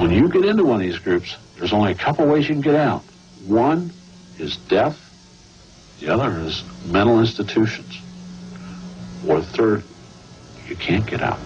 when you get into one of these groups, there's only a couple ways you can get out. One is death. The other is mental institutions. Or third, you can't get out.